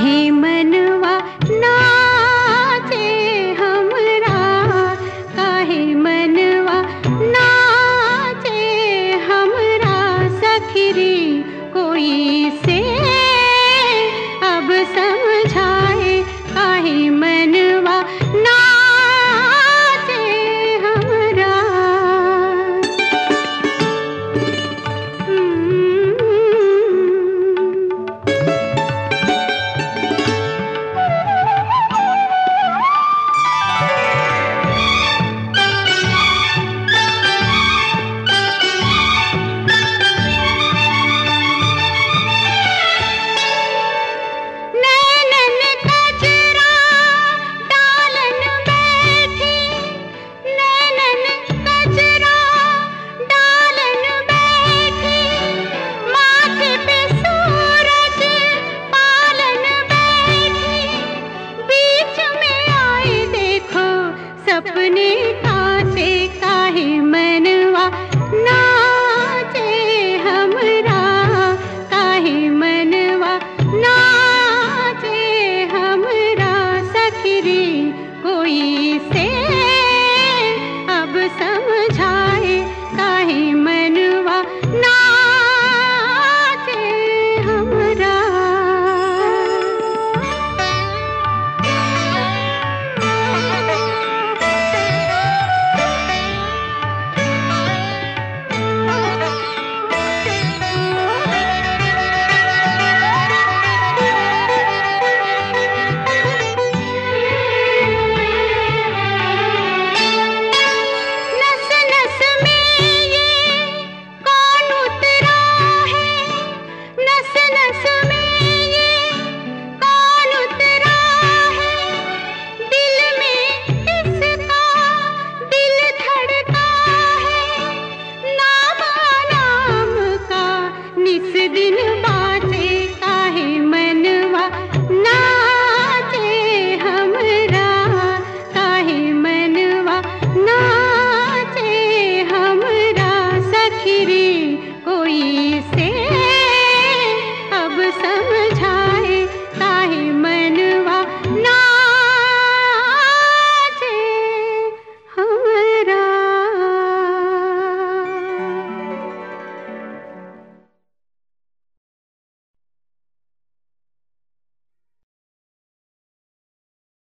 नहीं मन अपने का